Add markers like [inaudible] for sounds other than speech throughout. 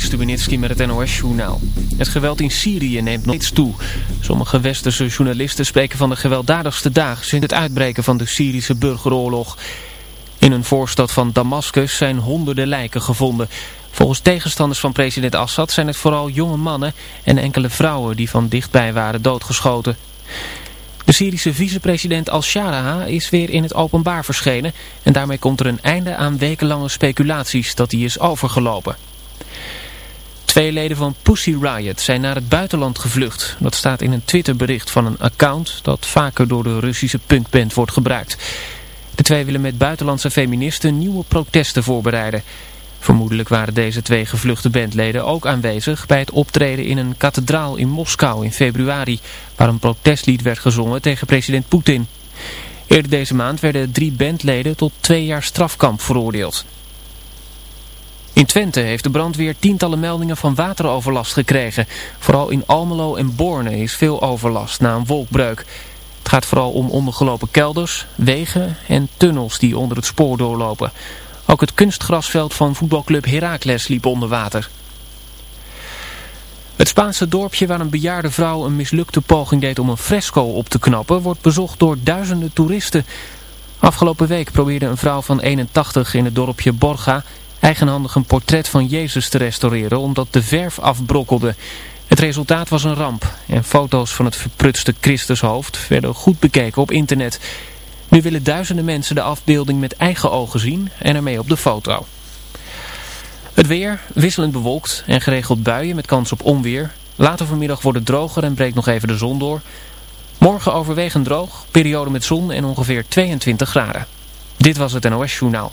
Stubenitski met het NOS-journaal. Het geweld in Syrië neemt nog steeds toe. Sommige westerse journalisten spreken van de gewelddadigste dagen sinds het uitbreken van de Syrische burgeroorlog. In een voorstad van Damascus zijn honderden lijken gevonden. Volgens tegenstanders van president Assad zijn het vooral jonge mannen en enkele vrouwen die van dichtbij waren doodgeschoten. De Syrische vicepresident al-Sharaha is weer in het openbaar verschenen en daarmee komt er een einde aan wekenlange speculaties dat hij is overgelopen. Twee leden van Pussy Riot zijn naar het buitenland gevlucht. Dat staat in een Twitterbericht van een account dat vaker door de Russische punkband wordt gebruikt. De twee willen met buitenlandse feministen nieuwe protesten voorbereiden. Vermoedelijk waren deze twee gevluchte bandleden ook aanwezig bij het optreden in een kathedraal in Moskou in februari, waar een protestlied werd gezongen tegen president Poetin. Eerder deze maand werden drie bandleden tot twee jaar strafkamp veroordeeld. In Twente heeft de brandweer tientallen meldingen van wateroverlast gekregen. Vooral in Almelo en Borne is veel overlast na een wolkbreuk. Het gaat vooral om ondergelopen kelders, wegen en tunnels die onder het spoor doorlopen. Ook het kunstgrasveld van voetbalclub Heracles liep onder water. Het Spaanse dorpje waar een bejaarde vrouw een mislukte poging deed om een fresco op te knappen... wordt bezocht door duizenden toeristen. Afgelopen week probeerde een vrouw van 81 in het dorpje Borga... eigenhandig een portret van Jezus te restaureren omdat de verf afbrokkelde. Het resultaat was een ramp en foto's van het verprutste Christushoofd werden goed bekeken op internet... Nu willen duizenden mensen de afbeelding met eigen ogen zien en ermee op de foto. Het weer wisselend bewolkt en geregeld buien met kans op onweer. Later vanmiddag wordt het droger en breekt nog even de zon door. Morgen overwegend droog, periode met zon en ongeveer 22 graden. Dit was het NOS Journaal.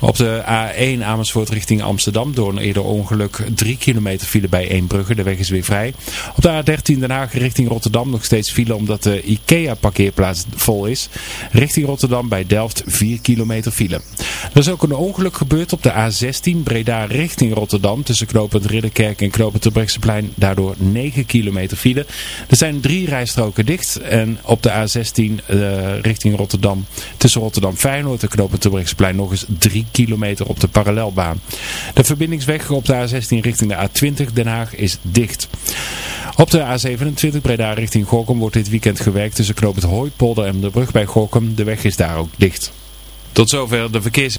Op de A1 Amersfoort richting Amsterdam door een eerder ongeluk 3 kilometer file bij Eembrugge. De weg is weer vrij. Op de A13 Den Haag richting Rotterdam nog steeds file omdat de IKEA parkeerplaats vol is. Richting Rotterdam bij Delft 4 kilometer file. Er is ook een ongeluk gebeurd op de A16 Breda richting Rotterdam tussen knooppunt Ridderkerk en knooppunt Terbrechtseplein. Daardoor 9 kilometer file. Er zijn drie rijstroken dicht en op de A16 uh, richting Rotterdam tussen Rotterdam Feyenoord en knooppunt Terbrechtseplein nog eens 3 kilometer op de parallelbaan. De verbindingsweg op de A16 richting de A20 Den Haag is dicht. Op de A27 Breda richting Gorkum wordt dit weekend gewerkt tussen Knoop het Hooipolder en de brug bij Gorkum. De weg is daar ook dicht. Tot zover de verkeers...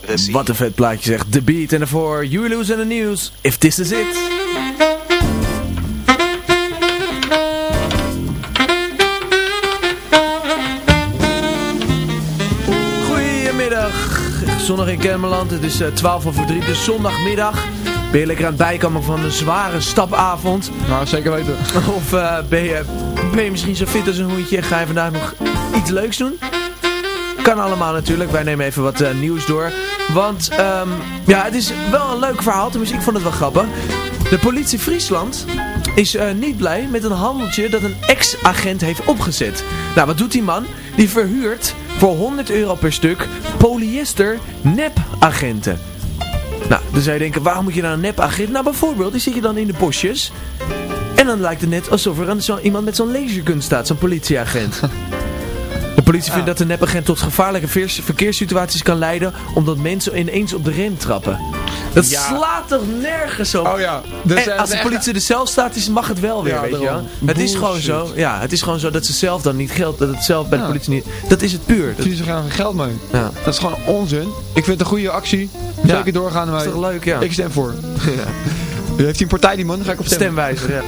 Wat een vet plaatje zegt. The Beat en daarvoor You Lose in the News. If This Is It. Goedemiddag. Zondag in Kermeland. Het is eh, 12 over 3. Dus zondagmiddag. Ben je lekker aan het bijkomen van een zware stapavond? Nou, zeker weten. [laughs] Of eh, ben, je, ben je misschien zo fit als een hoentje en ga je vandaag nog iets leuks doen? Kan allemaal natuurlijk. Wij nemen even wat eh, nieuws door. Want ehm, ja, het is wel een leuk verhaal. Tenminste, ik vond het wel grappig. De politie Friesland is eh, niet blij met een handeltje dat een ex-agent heeft opgezet. Nou, wat doet die man? Die verhuurt voor 100 euro per stuk polyester nep-agenten. Nou, dan zou je denken, waarom moet je nou een nep-agent? Nou, bijvoorbeeld, die zit je dan in de bosjes. En dan lijkt het net alsof er een, iemand met zo'n lasergun staat, zo'n politieagent. [laughs] De politie vindt dat de nepagent tot gevaarlijke verkeerssituaties kan leiden, omdat mensen ineens op de rem trappen. Dat Ja. slaat toch nergens op? Oh ja. Dus, en als de echt- politie er zelf staat, is, mag het wel weer, Ja, weet je wel. Het is gewoon zo, ja, het is gewoon zo dat ze zelf dan niet geld, dat het zelf bij de Ja. politie niet, dat is het puur. Dat, ze graag geld mee. ja. Dat is gewoon onzin. Ik vind het een goede actie. Ja. Zeker doorgaan Dat wij. is toch leuk, ja. Ik stem voor. [laughs] Heeft hij een partij die man? Dan ga ik op stemmen. Stemwijzer, ja.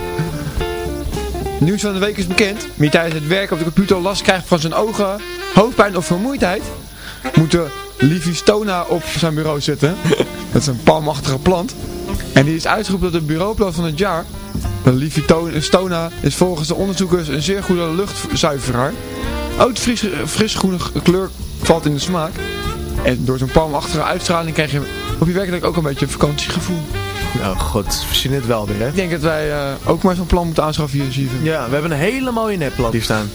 Nieuws van de week is bekend. Wie tijdens het werk op de computer last krijgt van zijn ogen, hoofdpijn of vermoeidheid, moet de Livistona op zijn bureau zetten. Dat is een palmachtige plant. En die is uitgeroepen tot de bureauplant van het jaar. De Livistona is volgens de onderzoekers een zeer goede luchtzuiveraar. De fris, frisgroene kleur valt in de smaak. En door zo'n palmachtige uitstraling krijg je op je werkelijk ook een beetje een vakantiegevoel. Nou, god, verzin het wel weer, hè. Ik denk dat wij eh, ook maar zo'n plan moeten aanschaffen hier in Zieven. Ja, we hebben een hele mooie nepplant hier staan.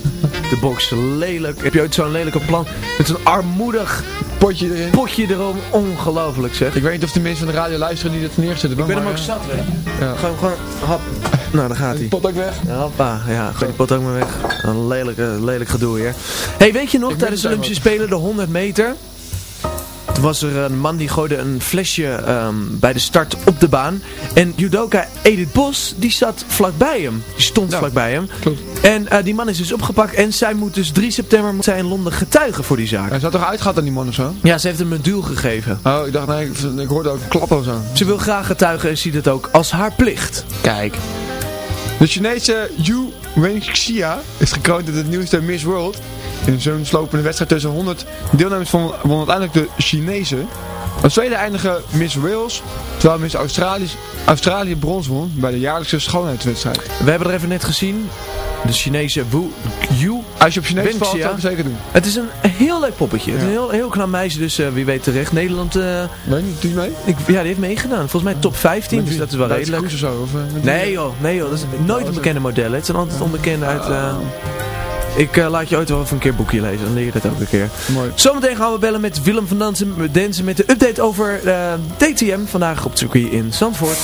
De box, lelijk. Heb je ooit zo'n lelijke plant met zo'n armoedig Potje erin. potje erom? Ongelooflijk zeg. Ik weet niet of de mensen van de radio luisteren die dat neerzetten. Ik ben hem maar, ook eh, zat, hè. Ja. Gewoon, gewoon, hap. Nou, daar gaat hij. pot ook weg. Ja, hoppa. Ja, gooi die pot ook maar weg. Een lelijk, lelijk gedoe hier. hey, weet je nog, tijdens de Olympische Spelen, de 100 meter... Toen was er een man die gooide een flesje ehm, bij de start op de baan. En judoka Edith Bos, die zat vlakbij hem. Die stond Ja, vlakbij hem. klopt. En eh, die man is dus opgepakt. En zij moet dus 3 september moet zij in Londen getuigen voor die zaak. Hij zat toch uitgehaald aan die man of zo? Ja, ze heeft hem een duel gegeven. Oh, ik dacht, nee, ik, ik hoorde ook klappen of zo. Ze wil graag getuigen en ziet het ook als haar plicht. Kijk. De Chinese Yu Wenxia is gekroond tot het nieuwste Miss World. In zo'n slopende wedstrijd tussen 100 deelnemers won, won uiteindelijk de Chinezen. Als tweede eindige Miss Wales, terwijl Miss Australië, Australië brons won bij de jaarlijkse schoonheidswedstrijd. We hebben er even net gezien. De Chinese Wu Yu. Als je op Chinees valt, zou ik zeker doen. Het is een heel leuk poppetje. Een heel, heel knap meisje, dus eh, wie weet terecht. Nederland, eh, Nee, doe je mee? ik, ja, die heeft meegedaan. Volgens mij top 15, dus dat is wel redelijk. Of zo? Of, eh, Nee joh, nee joh, dat is nooit een bekende model. Het zijn altijd onbekende uit... eh, Ik eh, laat je ooit wel even een keer boekje lezen, dan leer je dat ook een keer. Mooi. Zometeen gaan we bellen met Willem van Dansen, Densen met de update over eh, DTM. Vandaag op circuit in Zandvoort.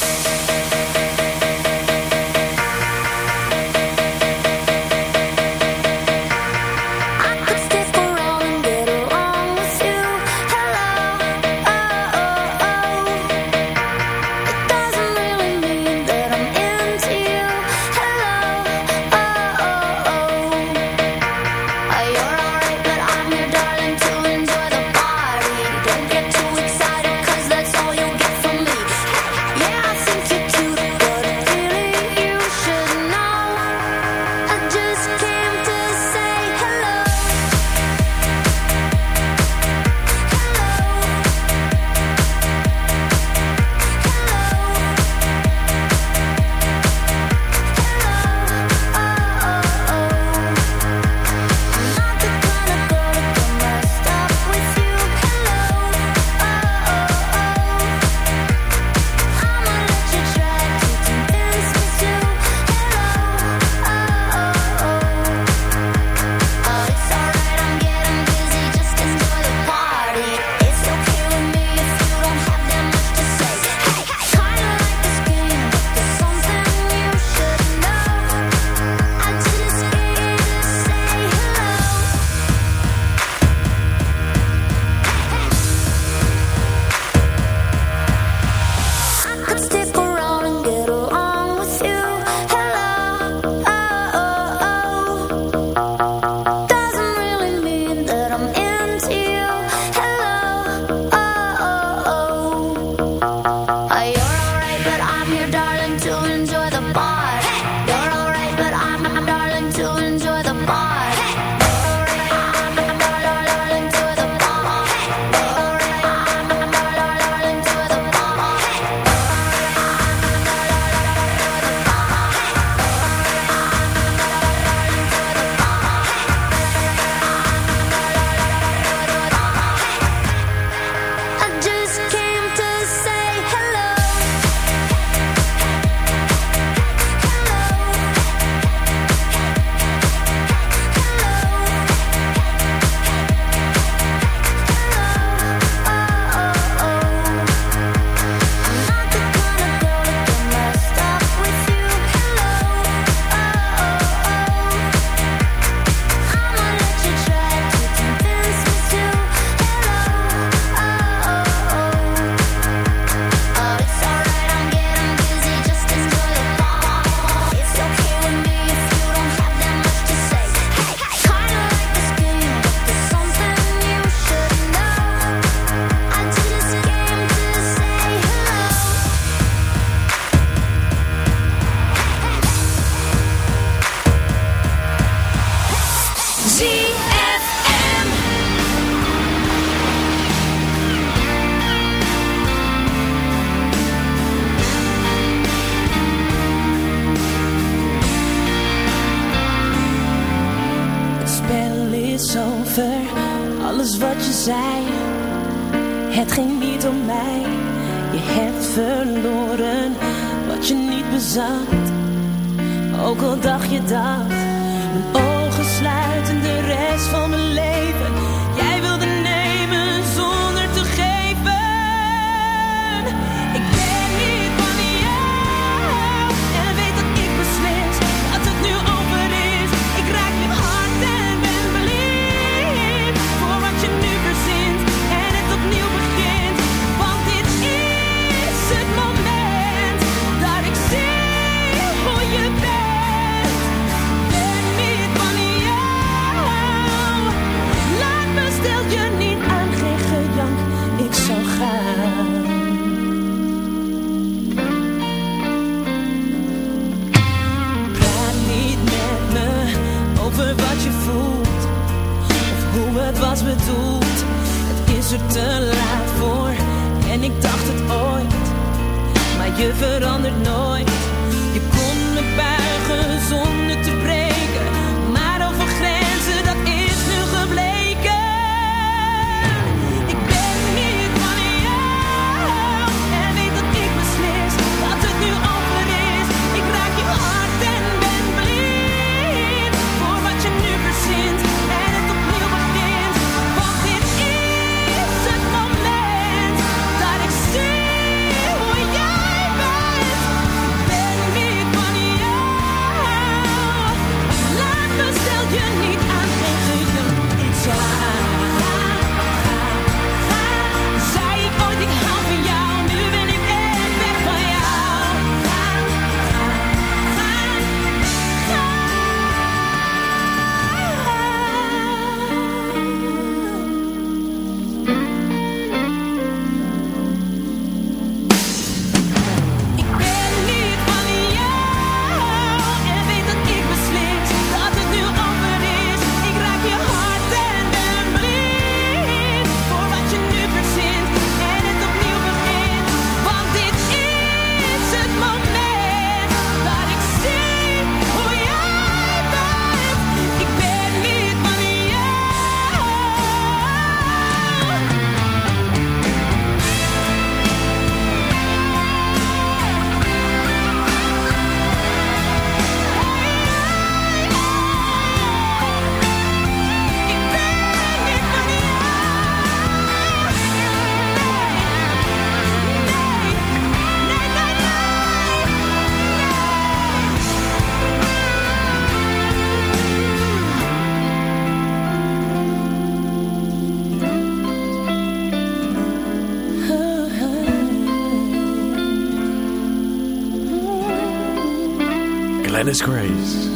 Grace.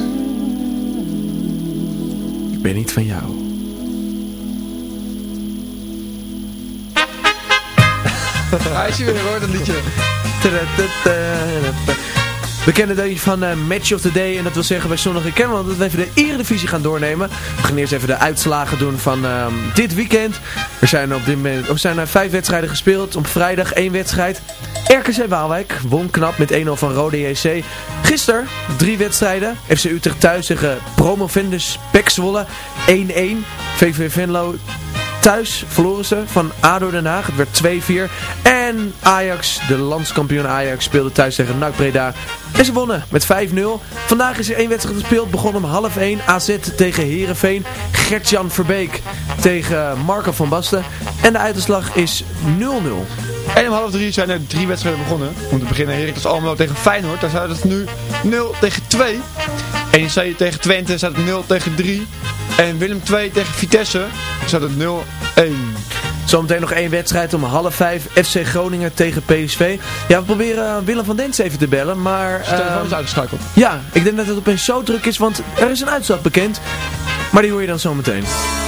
Ik ben niet van jou. Hij hier weer hoor, dat liedje. Bekende deuntje van eh, Match of the Day. En dat wil zeggen bij in Kennemerland dat we even de Eredivisie gaan doornemen. We gaan eerst even de uitslagen doen van ehm, dit weekend. Er zijn op dit moment er zijn er vijf wedstrijden gespeeld. Op vrijdag één wedstrijd. RKC Waalwijk won knap met 1-0 van Rode JC. Gisteren drie wedstrijden. FC Utrecht thuis tegen Promovendus Pek Zwolle 1-1. VV Venlo thuis verloren ze van ADO Den Haag. Het werd 2-4. En Ajax, de landskampioen Ajax, speelde thuis tegen NAC Breda. En ze wonnen met 5-0. Vandaag is er één wedstrijd gespeeld. Begon om half 1. AZ tegen Herenveen. Gertjan Verbeek tegen Marco van Basten. En de uitslag is 0-0. En om half drie zijn er drie wedstrijden begonnen. Om te beginnen Heracles Almelo tegen Feyenoord. Daar staat het nu 0 tegen 2. NEC tegen Twente staat het 0 tegen 3. En Willem 2 tegen Vitesse staat het 0-1. Zometeen nog één wedstrijd om half vijf. FC Groningen tegen PSV. Ja, we proberen Willem van Dens even te bellen. Maar, Zijn telefoon ehm, is uitgeschakeld. ja, ik denk dat het opeens zo druk is. Want er is een uitslag bekend. Maar die hoor je dan zometeen. with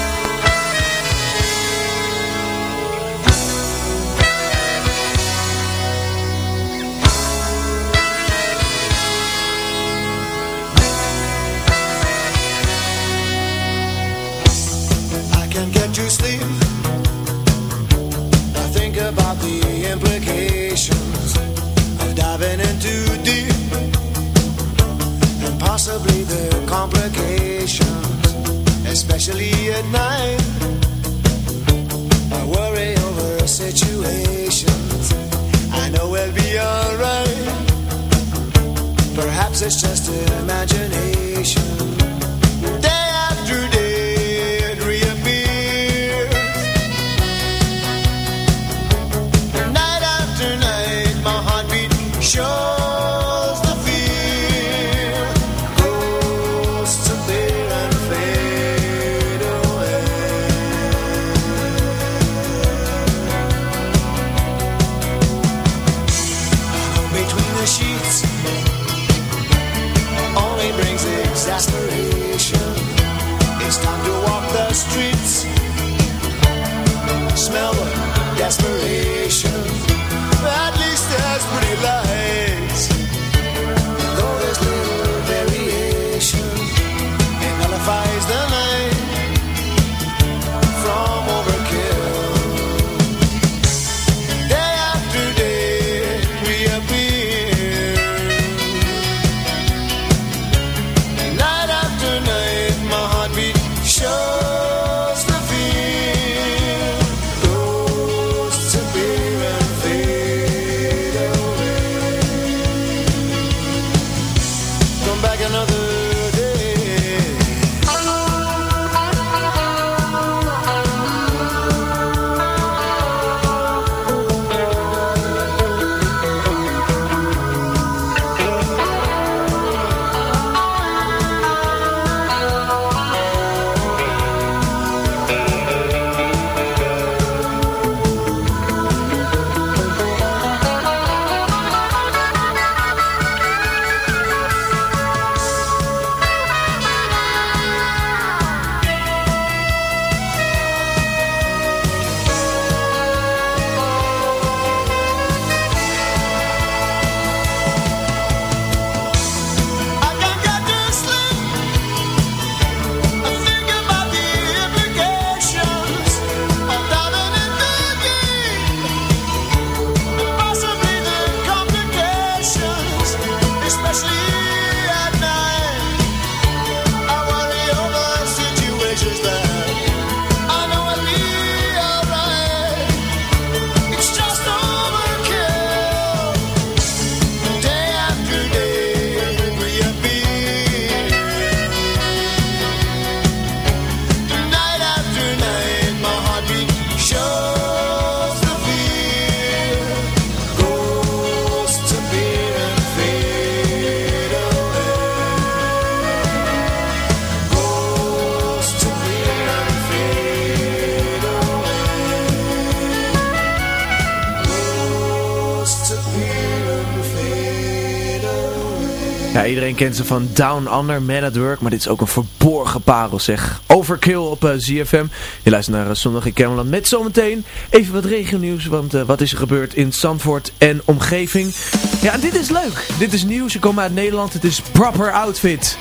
iedereen kent ze van Down Under, Man at Work. Maar dit is ook een verborgen parel zeg. Overkill op eh, ZFM. Je luistert naar uh, Zondag in Kermeland met zometeen even wat regionieuws. Want eh, wat is er gebeurd in Zandvoort en omgeving. Ja, en dit is leuk. Dit is nieuws. Ze komen uit Nederland. Het is Proper Outfit.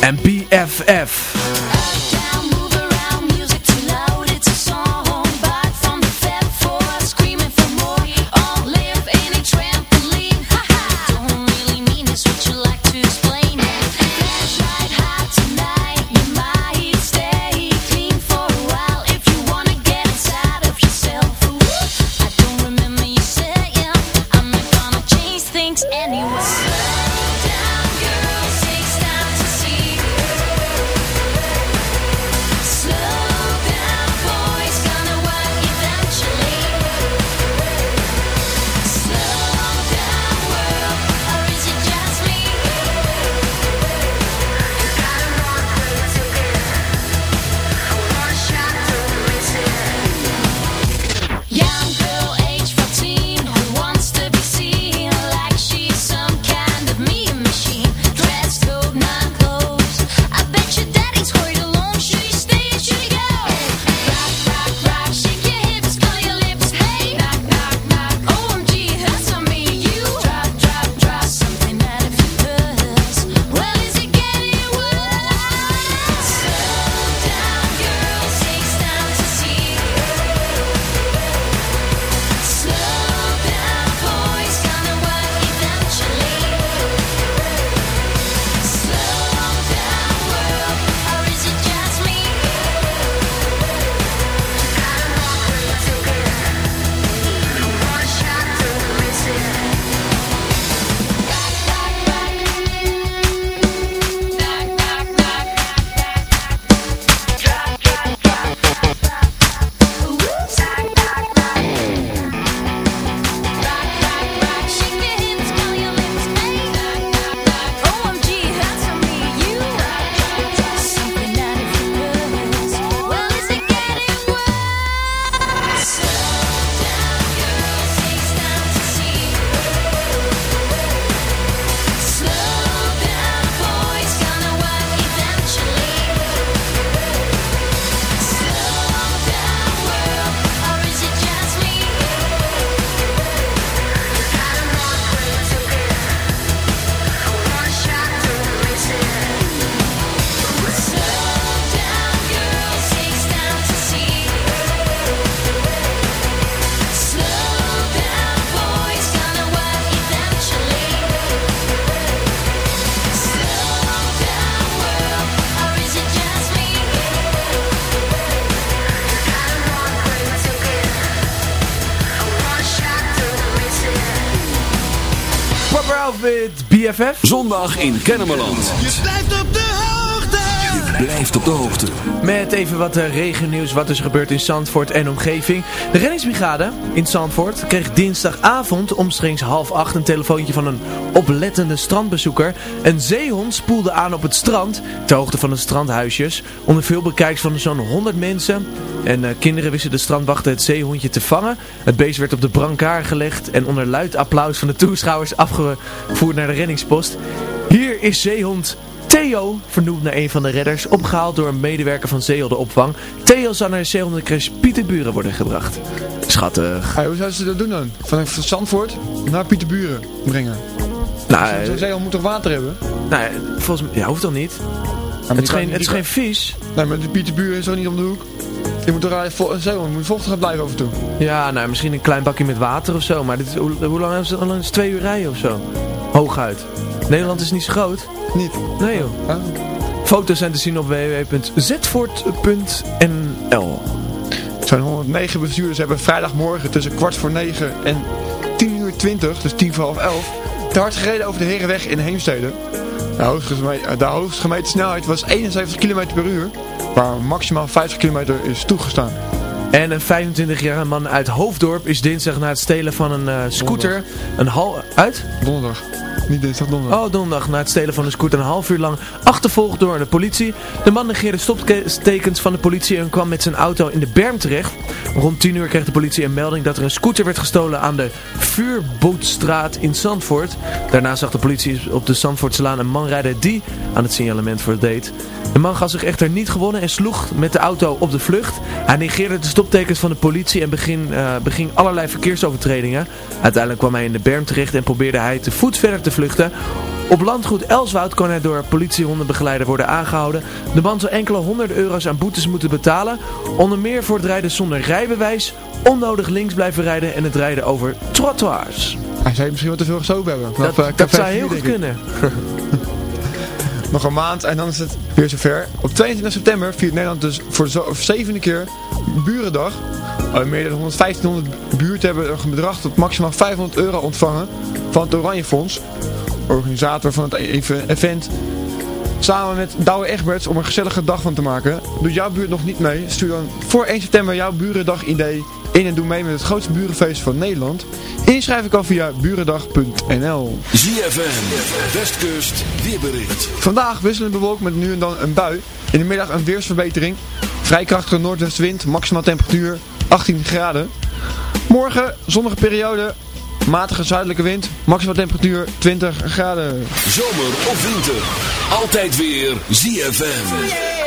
En BFF. Zondag in Kennemerland. Je blijft op de hoogte. Met even wat uh, regennieuws wat is gebeurd in Zandvoort en omgeving. De reddingsbrigade in Zandvoort kreeg dinsdagavond omstreeks half acht een telefoontje van een oplettende strandbezoeker. Een zeehond spoelde aan op het strand, ter hoogte van de strandhuisjes. Onder veel bekijks van zo'n 100 mensen. En uh, kinderen wisten de strandwachten het zeehondje te vangen. Het beest werd op de brancard gelegd en onder luid applaus van de toeschouwers afgevoerd naar de reddingspost. Hier is zeehond Theo, vernoemd naar een van de redders, opgehaald door een medewerker van zeehondenopvang. Theo zal naar de zeehondencrash Pieterburen worden gebracht. Schattig. Hey, hoe zouden ze dat doen dan? Van van Zandvoort naar Pieterburen brengen? Nou, Zo'n zeehond moet toch water hebben? nou volgens mij, ja, hoeft dan niet. maar het is geen, het is geen vis. Nee, maar de Pieterburen is zo niet om de hoek. Je moet toch vo- een zeehond moet vochtig blijven af en toe. Ja, nou, misschien een klein bakje met water of zo. Maar dit is, hoe, hoe lang hebben ze? Is het? Twee uur rijden of zo? Hooguit. Nederland is niet zo groot. Niet? Nee joh. Ah. Foto's zijn te zien op www.zetvoort.nl Zo'n 109 bestuurders hebben vrijdagmorgen tussen kwart voor 9 en 10 uur 20, dus 10 voor half 11, te hard gereden over de Herenweg in Heemstede. De hoogste, gemeten, de snelheid was 71 km per uur, waar maximaal 50 km is toegestaan. En een 25-jarige man uit Hoofddorp is dinsdag na het stelen van een eh, scooter een hal... Uit? Donderdag. Niet dinsdag, donderdag. Oh, donderdag na het stelen van een scooter een half uur lang achtervolgd door de politie. De man negeerde stoptekens van de politie en kwam met zijn auto in de berm terecht. Rond 10 uur kreeg de politie een melding dat er een scooter werd gestolen aan de Vuurbootstraat in Zandvoort. Daarna zag de politie op de Zandvoortselaan een man rijden die aan het signalement voldeed. De man gaf zich echter niet gewonnen en sloeg met de auto op de vlucht. Hij negeerde de stoptekens van de politie en begin, eh, beging allerlei verkeersovertredingen. Uiteindelijk kwam hij in de berm terecht en probeerde hij te voet verder te vluchten. Op landgoed Elswoud kon hij door politiehondenbegeleider worden aangehouden. De man zou enkele honderden euro's aan boetes moeten betalen. Onder meer voor het rijden zonder rijbewijs, onnodig links blijven rijden en het rijden over trottoirs. Hij zei misschien wat te veel gestoken hebben. Dat, Vanaf, eh, dat zou heel goed kunnen. [laughs] Nog een maand en dan is het weer zover. Op 22 september viert Nederland dus voor de zevende keer Burendag. Al meer dan 1500 buurten hebben een bedrag tot maximaal 500 euro ontvangen van het Oranje Fonds. Organisator van het even- event. Samen met Douwe Egberts om er een gezellige dag van te maken. Doet jouw buurt nog niet mee? Stuur dan voor 1 september jouw Burendag idee in en doe mee met het grootste burenfeest van Nederland. Inschrijven kan via burendag.nl. ZFM, Westkust, weerbericht. Vandaag wisselend bewolkt met nu en dan een bui. In de middag een weersverbetering. Vrij krachtige noordwestwind, maximaal temperatuur 18 graden. Morgen zonnige periode, matige zuidelijke wind, maximaal temperatuur 20 graden. Zomer of winter, altijd weer ZFM.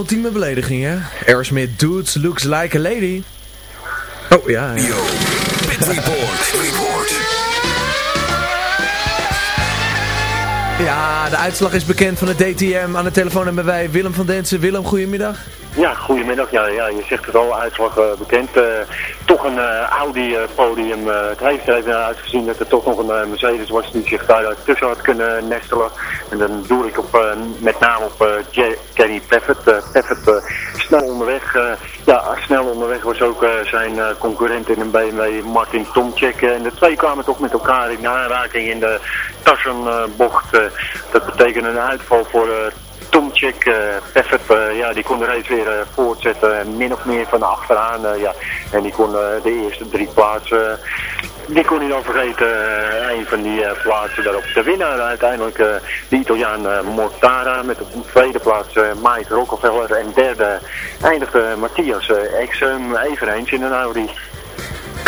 Ultieme belediging, hè? Aerosmith Dudes looks like a lady. Oh, ja. ja. Pit Report. Report. Ja, de uitslag is bekend van het DTM. Aan de telefoon hebben wij Willem van Densen. Willem, goedemiddag. Ja, goedemiddag. Ja, ja, je zegt het al, uitslag eh, bekend. Eh, toch een eh, Audi-podium. het heeft er even uitgezien dat er toch nog een Mercedes was die zich daar tussen had kunnen nestelen. En dan doe ik op, met name op Kenny Paffett. Paffett eh, snel onderweg. ja, snel onderweg was ook zijn concurrent in een BMW, Martin. Eh, en de twee kwamen toch met elkaar in aanraking in de Tassenbocht. Dat betekent een uitval voor... Tomczyk, uh, ja, die kon de race weer eh, voortzetten, min of meer van achteraan, ja. En die kon de eerste drie plaatsen, die kon hij dan vergeten, een van die plaatsen daarop. De winnaar uiteindelijk, de Italiaan Mortara, met de tweede plaats Mike Rockefeller en derde eindigde Matthias Exum, eveneens in een Audi.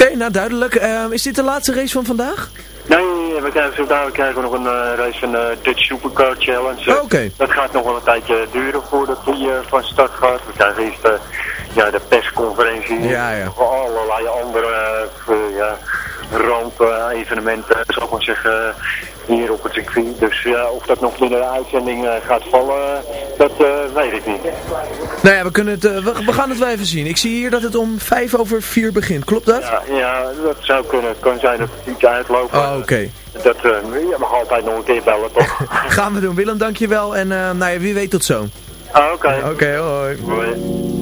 Oké, nou duidelijk. Eh, is dit de laatste race van vandaag? Nee, we krijgen, zo dadelijk krijgen we nog een eh, race van de Dutch Supercar Challenge. Eh, Oh, oké. Dat gaat nog wel een tijdje duren voordat die eh, van start gaat. We krijgen eerst eh, ja, de persconferentie. Ja, ja. Nog allerlei andere uh, ja, rand-evenementen, zou ik maar zeggen, hier op het circuit. Dus ja, of dat nog binnen de uitzending eh, gaat vallen, dat eh, weet ik niet. Nou ja, we, kunnen het, eh, we, we gaan het wel even zien. Ik zie hier dat het om vijf over vier begint. Klopt dat? Ja, ja, dat zou kunnen. Het kan zijn dat het niet uitloopt. Oh, oké. Dat, je mag altijd nog een keer bellen, toch? [laughs] Gaan we doen. Willem, dankjewel. En nou ja, wie weet tot zo. Ah, oké. Oké, hoi. Hoi.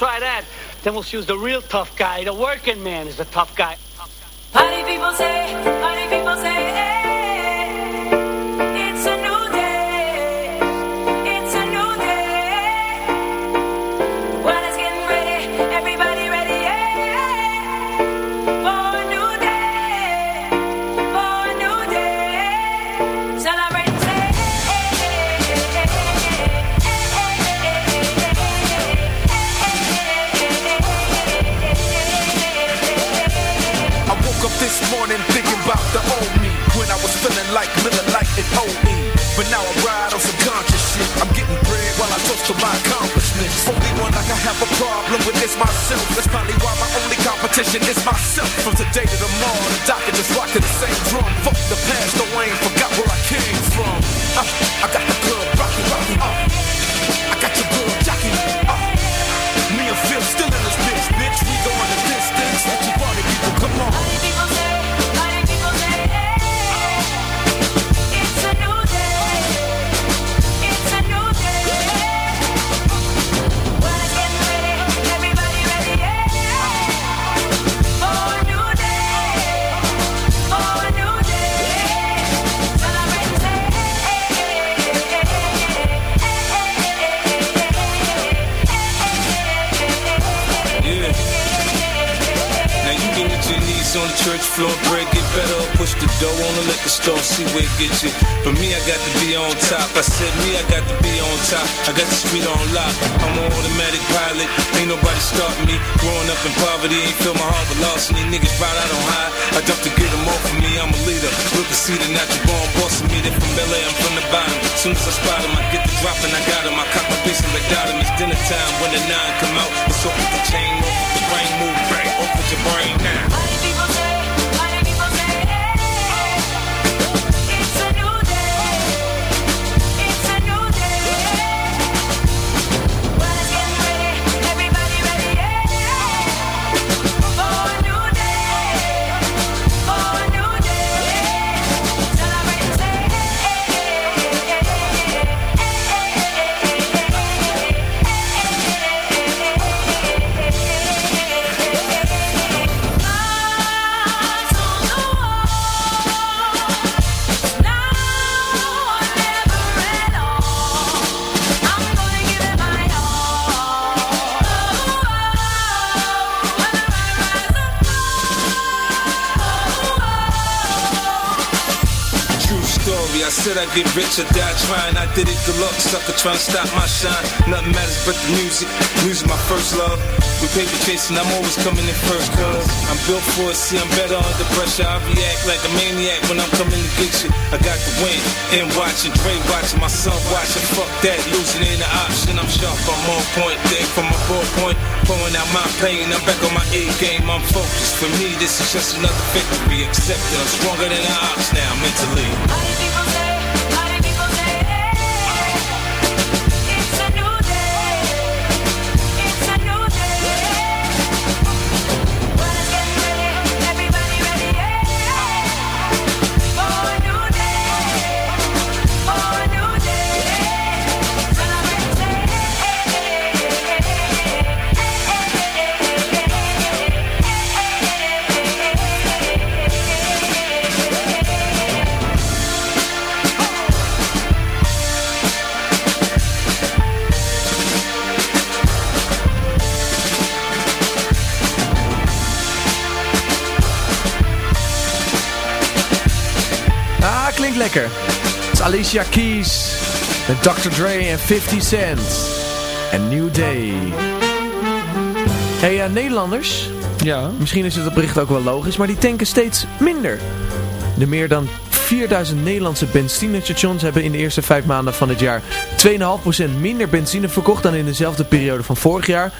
try that. Then we'll choose the real tough guy. The working man is the tough guy. Close. Floor, break it better, push the door on the liquor store, see where it gets you. For me, I got to be on top. I said me, I got to be on top. I got the street on lock. I'm an automatic pilot. Ain't nobody starting me. Growing up in poverty, ain't feel my heart but lost. And these niggas right out on high. I dump to get them off of me. I'm a leader. Look and see the natural born boss of me. They from LA, I'm from the bottom. Soon as I spot 'em, I get the drop and I got 'em. I cock my piece and got 'em. It's dinner time when the nine come out. It's off with the chain, off the brain move, off with your brain now. I said I'd get rich or die trying. I did it deluxe, sucker trying to stop my shine. Nothing matters but the music. Music my first love. With paper chasing, I'm always coming in first cause I'm built for it, see I'm better under pressure. I react like a maniac when I'm coming to get you. I got the win, and watching, Dre watching, my son watching. Fuck that, losing ain't an option. I'm sharp, I'm on point, there from my ballpoint. Pouring out my pain, I'm back on my A game, I'm focused. For me, this is just another victory. Accept Accepted, I'm stronger than the ops now, mentally. Lekker. Het is Alicia Keys met Dr. Dre en 50 Cent. En New Day. Hey, eh, Nederlanders. Ja. Misschien is het bericht ook wel logisch, maar die tanken steeds minder. De meer dan 4000 Nederlandse benzinestations hebben in de eerste vijf maanden van het jaar 2,5% minder benzine verkocht dan in dezelfde periode van vorig jaar.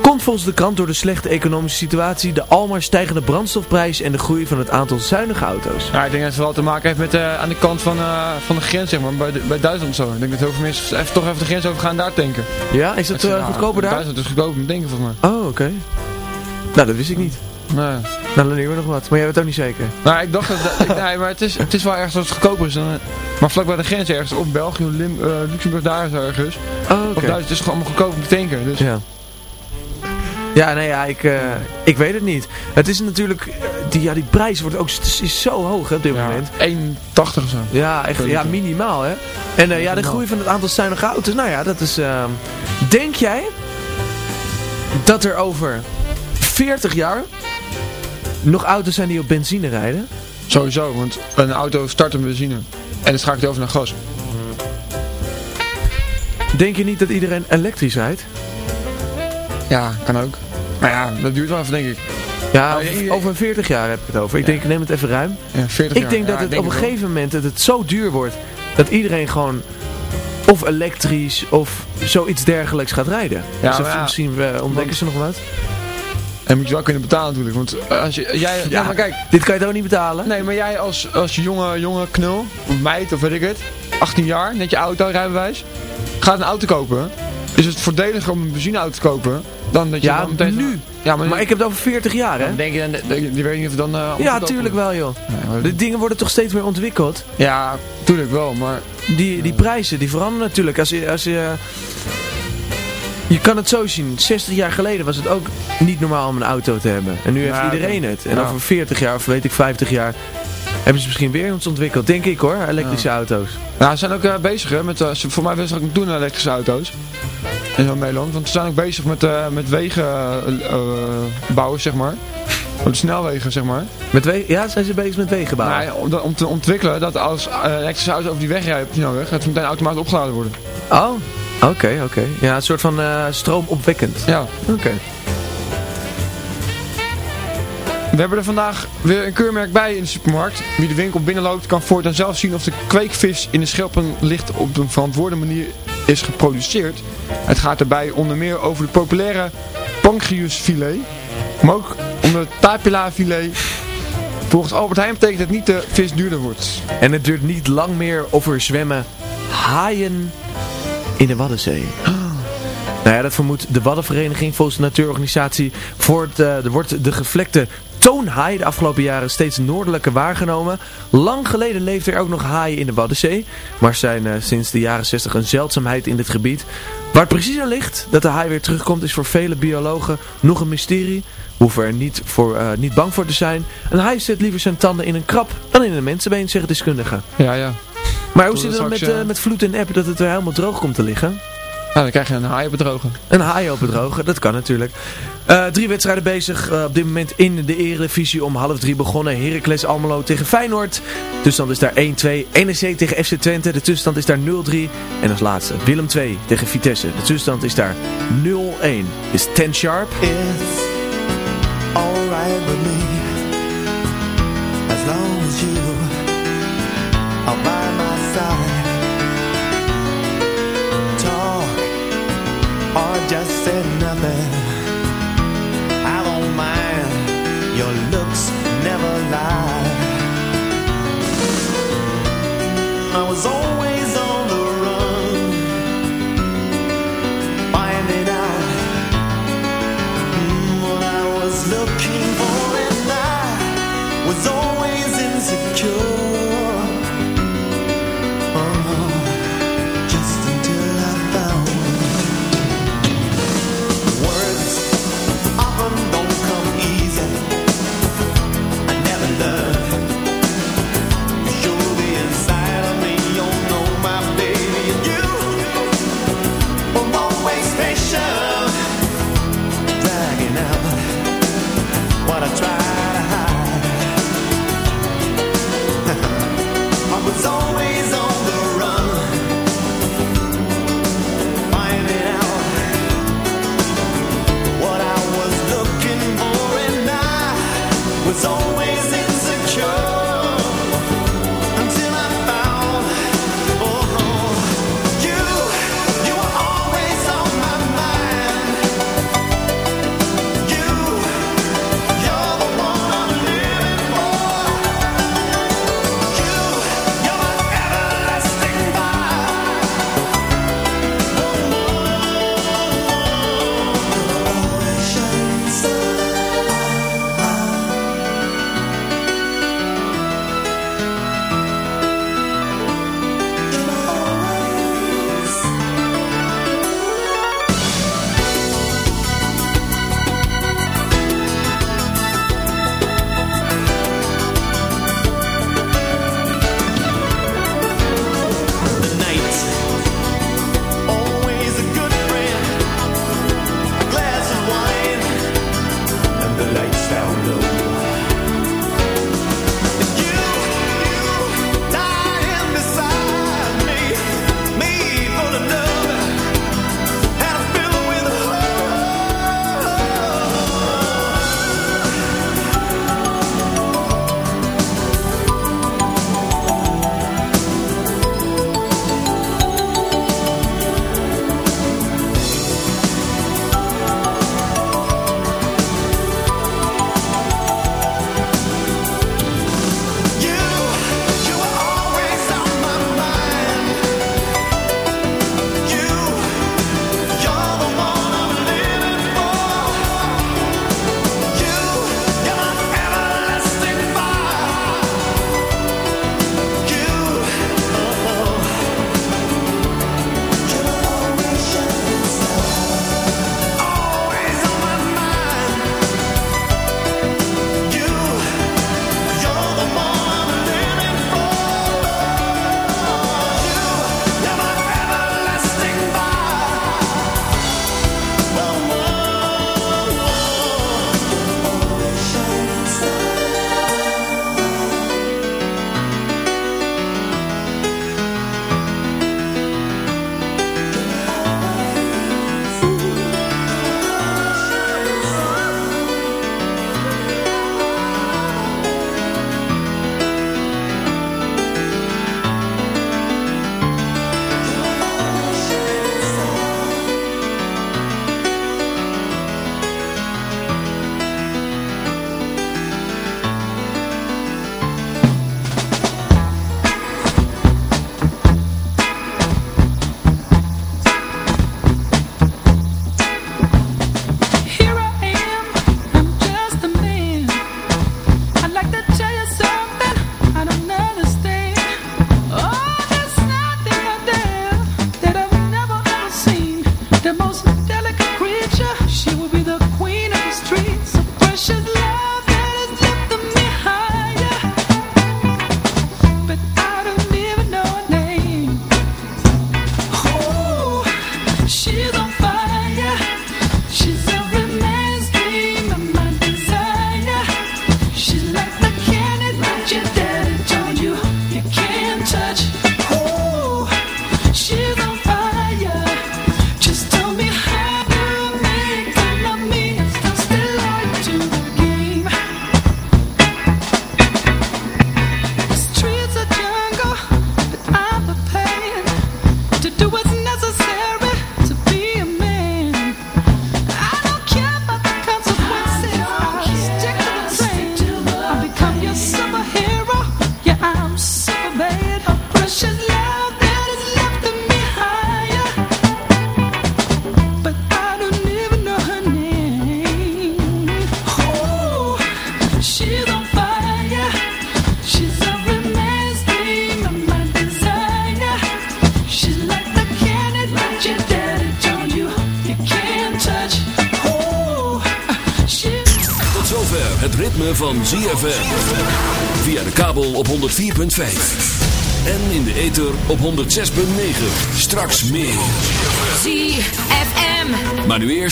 Komt volgens de krant door de slechte economische situatie, de almaar stijgende brandstofprijs en de groei van het aantal zuinige auto's. Ja, ik denk dat het wel te maken heeft met eh, aan de kant van, eh, van de grens, zeg maar, bij, de- bij Duitsland zo. Ik denk dat heel veel mensen even, toch even de grens over gaan daar tanken. Ja, is dat eh, ja, goedkoper daar? Duitsland is goedkoper, denk ik volgens mij. Oh, oké. Nou, dat wist ik niet. Nee. Nou, dan leren we nog wat. Maar jij het ook niet zeker. Nou, ik dacht dat... nee, maar het is, het is wel ergens wat goedkoper is dan... Maar vlak bij de grens ergens, op België, Lim, Luxemburg, daar is ergens. Oh, oké. Of Duitsland, het is gewoon allemaal goedkoop om te tanken. Dus. Ja. Ja, nee, ja, ik, eh, ik weet het niet. Het is natuurlijk, eh, die, ja, die prijs wordt ook is zo hoog hè, op dit moment. 1,80 of zo. Ja, echt, ja, minimaal hè. En eh, ja, de groei van het aantal zuinige auto's, nou ja, dat is... ehm, denk jij dat er over 40 jaar nog auto's zijn die op benzine rijden? Sowieso, want een auto start met benzine. En dan schakelt hij over naar gas. Denk je niet dat iedereen elektrisch rijdt? Ja, kan ook. Maar ja, dat duurt wel even, denk ik. Ja, over 40 jaar heb ik het over. Ik denk, neem het even ruim. Ja, 40 Ik jaar. denk dat Ja, het denk op een wel. gegeven moment dat het zo duur wordt dat iedereen gewoon of elektrisch of zoiets dergelijks gaat rijden. Ja, dus misschien eh, ontdekken ze nog wat. En moet je wel kunnen betalen natuurlijk. Want eh, als je, jij, ja, maar kijk. Dit kan je toch ook niet betalen? Nee, maar jij als, als jonge, jonge knul, of meid of weet ik het, 18 jaar, net je auto, rijbewijs, gaat een auto kopen. Is het voordeliger om een benzineauto te kopen dan dat je Ja, meteen... nu. Ja, maar, Maar ik heb het over 40 jaar, hè? dan denk je, dan, die, die weet niet of het dan... eh, Ja, tuurlijk wel, joh. Nee, maar- De dingen worden toch steeds meer ontwikkeld. Ja, tuurlijk wel, maar... Die, die prijzen, die veranderen natuurlijk. Als je, als je, je kan het zo zien. 60 jaar geleden was het ook niet normaal om een auto te hebben. En nu heeft iedereen het. En ja. over 40 jaar, of weet ik, 50 jaar... Hebben ze misschien weer iets ontwikkeld, denk ik hoor, elektrische auto's. Nou, ze zijn ook eh, bezig hè, met, eh, voor mij willen ze ook doen elektrische auto's. In heel Nederland, want ze zijn ook bezig met, eh met wegen bouwen, zeg maar. Op de snelwegen, zeg maar. Met ja, zijn ze bezig met wegen bouwen? Nou, ja, om, om te ontwikkelen dat als elektrische auto's over die weg rijden op de snelweg, dat ze meteen automatisch opgeladen worden. Oh, oké, oké. Ja, een soort van stroomopwekkend. Ja. Oké. We hebben er vandaag weer een keurmerk bij in de supermarkt. Wie de winkel binnenloopt kan voortaan zelf zien of de kweekvis in de schelpen ligt op een verantwoorde manier is geproduceerd. Het gaat daarbij onder meer over de populaire pancreasfilet, maar ook om de tapila filet. Volgens Albert Heijn betekent het niet de vis duurder wordt. En het duurt niet lang meer of er zwemmen haaien in de Waddenzee. Nou ja, dat vermoedt de Waddenvereniging. Volgens de natuurorganisatie wordt, eh, er wordt de gevlekte toonhaai de afgelopen jaren steeds noordelijker waargenomen. Lang geleden leefden er ook nog haaien in de Waddenzee. Maar zijn eh, sinds de jaren 60 een zeldzaamheid in dit gebied. Waar het precies aan ligt dat de haai weer terugkomt is voor vele biologen nog een mysterie. We hoeven er niet, voor, eh, niet bang voor te zijn. Een haai zet liever zijn tanden in een krab dan in een mensenbeen, zeggen deskundigen. Ja, ja. Maar hoe zit het dan met, eh, met vloed en eb dat het weer helemaal droog komt te liggen? Nou, dan krijg je een haai op het droge. Een haai op het droge, dat kan natuurlijk. Eh, drie wedstrijden bezig eh, op dit moment in de Eredivisie om half drie begonnen. Heracles Almelo tegen Feyenoord. De tussenstand is daar 1-2. NEC tegen FC Twente. De tussenstand is daar 0-3. En als laatste Willem 2 tegen Vitesse. De tussenstand is daar 0-1. Is 10 sharp. It's alright with me just say nothing. I don't mind. Your looks never lie. I was always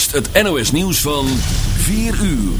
het NOS nieuws van 4 uur.